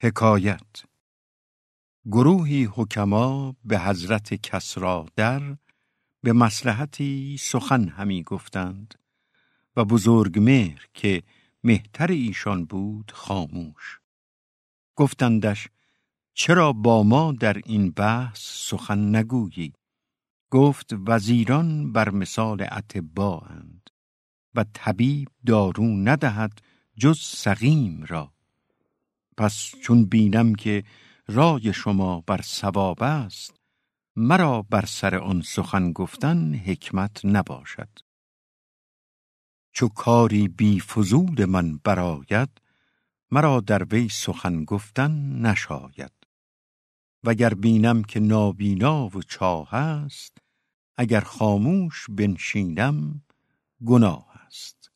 حکایت. گروهی حکما به حضرت کسرا در به مسلحتی سخن همی گفتند و بزرگ مهر که مهتر ایشان بود خاموش. گفتندش چرا با ما در این بحث سخن نگویی؟ گفت وزیران بر مثال اند و طبیب دارو ندهد جز سقیم را. پس چون بینم که رای شما بر سواب است مرا بر سر آن سخن گفتن حکمت نباشد. چو کاری بی فزود من براید مرا در وی سخن گفتن نشاید. وگر بینم که نابینا و چاه است اگر خاموش بنشینم گناه است.